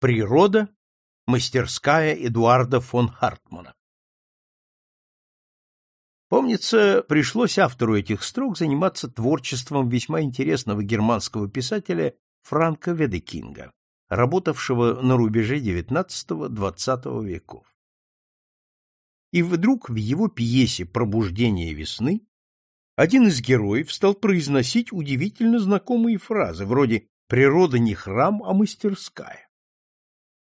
Природа. Мастерская Эдуарда фон Хартмана. Помнится, пришлось автору этих строк заниматься творчеством весьма интересного германского писателя Франка Ведекинга, работавшего на рубеже XIX-XX веков. И вдруг в его пьесе «Пробуждение весны» один из героев стал произносить удивительно знакомые фразы, вроде «природа не храм, а мастерская».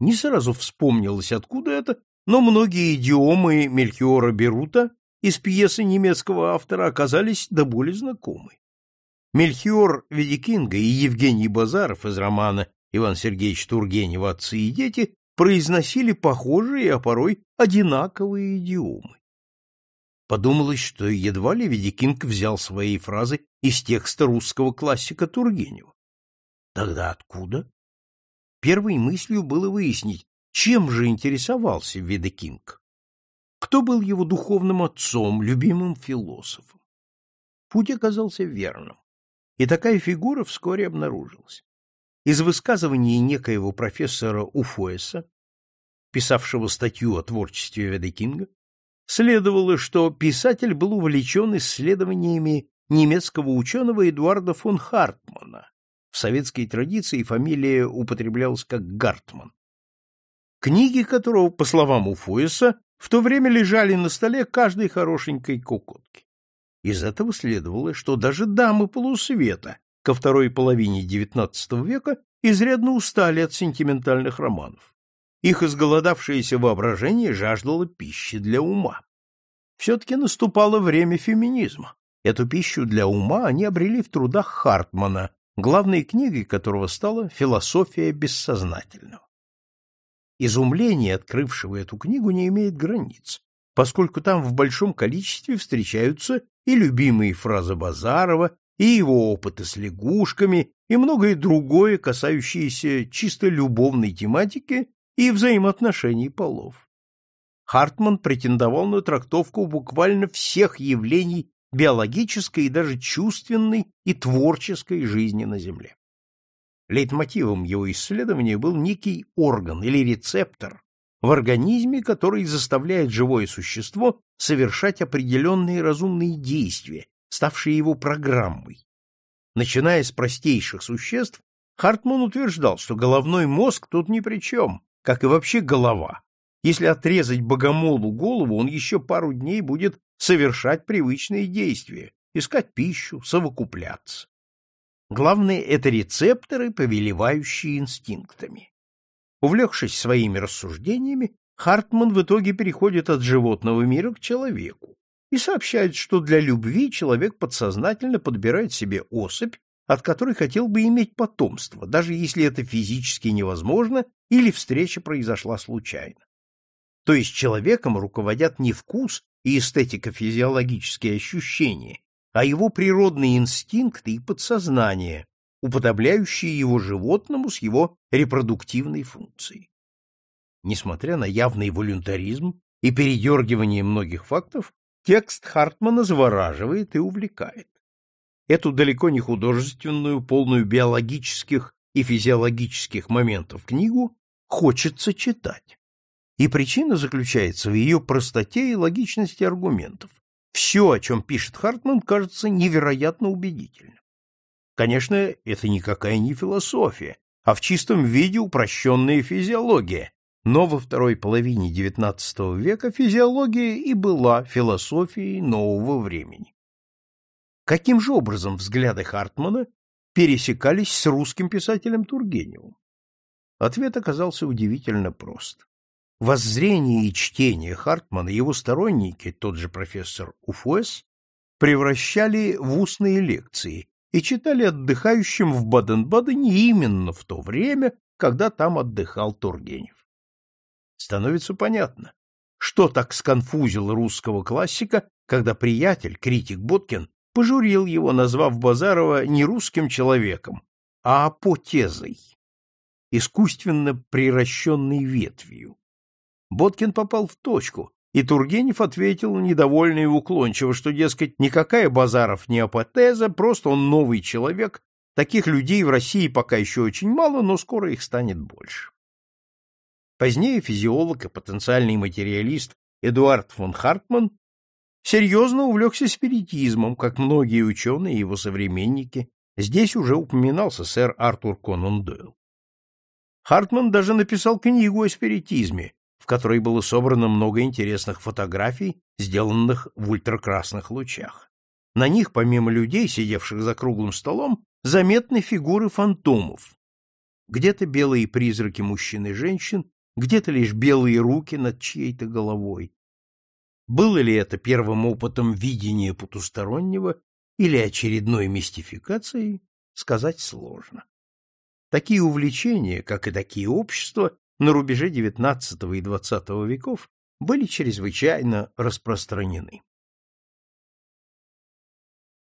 Не сразу вспомнилось, откуда это, но многие идиомы Мельхиора Берута из пьесы немецкого автора оказались до боли знакомы. Мельхиор Ведикинга и Евгений Базаров из романа Иван Сергеевич Тургенев «Отцы и дети» произносили похожие, а порой одинаковые идиомы. Подумалось, что едва ли Ведикинг взял свои фразы из текста русского классика Тургенева. Тогда откуда? Первой мыслью было выяснить, чем же интересовался Ведекинг. Кто был его духовным отцом, любимым философом? Путь оказался верным, и такая фигура вскоре обнаружилась. Из высказываний некоего профессора Уфоеса, писавшего статью о творчестве Ведекинга, следовало, что писатель был увлечен исследованиями немецкого ученого Эдуарда фон Хартмана, в советской традиции фамилия употреблялась как Гартман. Книги которого, по словам Уфоеса, в то время лежали на столе каждой хорошенькой кукотки. Из этого следовало, что даже дамы полусвета ко второй половине XIX века изрядно устали от сентиментальных романов. Их изголодавшееся воображение жаждало пищи для ума. Все-таки наступало время феминизма. Эту пищу для ума они обрели в трудах Хартмана, главной книгой которого стала «Философия бессознательного». Изумление, открывшего эту книгу, не имеет границ, поскольку там в большом количестве встречаются и любимые фразы Базарова, и его опыты с лягушками, и многое другое, касающееся чисто любовной тематики и взаимоотношений полов. Хартман претендовал на трактовку буквально всех явлений биологической и даже чувственной и творческой жизни на Земле. Лейтмотивом его исследования был некий орган или рецептор в организме, который заставляет живое существо совершать определенные разумные действия, ставшие его программой. Начиная с простейших существ, Хартман утверждал, что головной мозг тут ни при чем, как и вообще голова. Если отрезать богомолу голову, он еще пару дней будет совершать привычные действия, искать пищу, совокупляться. Главное — это рецепторы, повелевающие инстинктами. Увлекшись своими рассуждениями, Хартман в итоге переходит от животного мира к человеку и сообщает, что для любви человек подсознательно подбирает себе особь, от которой хотел бы иметь потомство, даже если это физически невозможно или встреча произошла случайно. То есть человеком руководят не вкус и эстетико-физиологические ощущения, а его природные инстинкты и подсознание, уподобляющие его животному с его репродуктивной функцией. Несмотря на явный волюнтаризм и передергивание многих фактов, текст Хартмана завораживает и увлекает. Эту далеко не художественную, полную биологических и физиологических моментов книгу хочется читать. И причина заключается в ее простоте и логичности аргументов. Все, о чем пишет Хартман, кажется невероятно убедительным. Конечно, это никакая не философия, а в чистом виде упрощенная физиология, но во второй половине XIX века физиология и была философией нового времени. Каким же образом взгляды Хартмана пересекались с русским писателем Тургеневым? Ответ оказался удивительно прост. Воззрение и чтение Хартмана его сторонники, тот же профессор Уфуэс, превращали в устные лекции и читали отдыхающим в Баден-Бадене именно в то время, когда там отдыхал Тургенев. Становится понятно, что так сконфузило русского классика, когда приятель, критик Боткин, пожурил его, назвав Базарова не русским человеком, а апотезой, искусственно приращенной ветвью. Боткин попал в точку, и Тургенев ответил недовольно и уклончиво, что, дескать, никакая Базаров не апотеза, просто он новый человек, таких людей в России пока еще очень мало, но скоро их станет больше. Позднее физиолог и потенциальный материалист Эдуард фон Хартман серьезно увлекся спиритизмом, как многие ученые и его современники. Здесь уже упоминался сэр Артур Конан Дойл. Хартман даже написал книгу о спиритизме, в которой было собрано много интересных фотографий, сделанных в ультракрасных лучах. На них, помимо людей, сидевших за круглым столом, заметны фигуры фантомов. Где-то белые призраки мужчин и женщин, где-то лишь белые руки над чьей-то головой. Было ли это первым опытом видения потустороннего или очередной мистификацией, сказать сложно. Такие увлечения, как и такие общества, на рубеже XIX и XX веков были чрезвычайно распространены.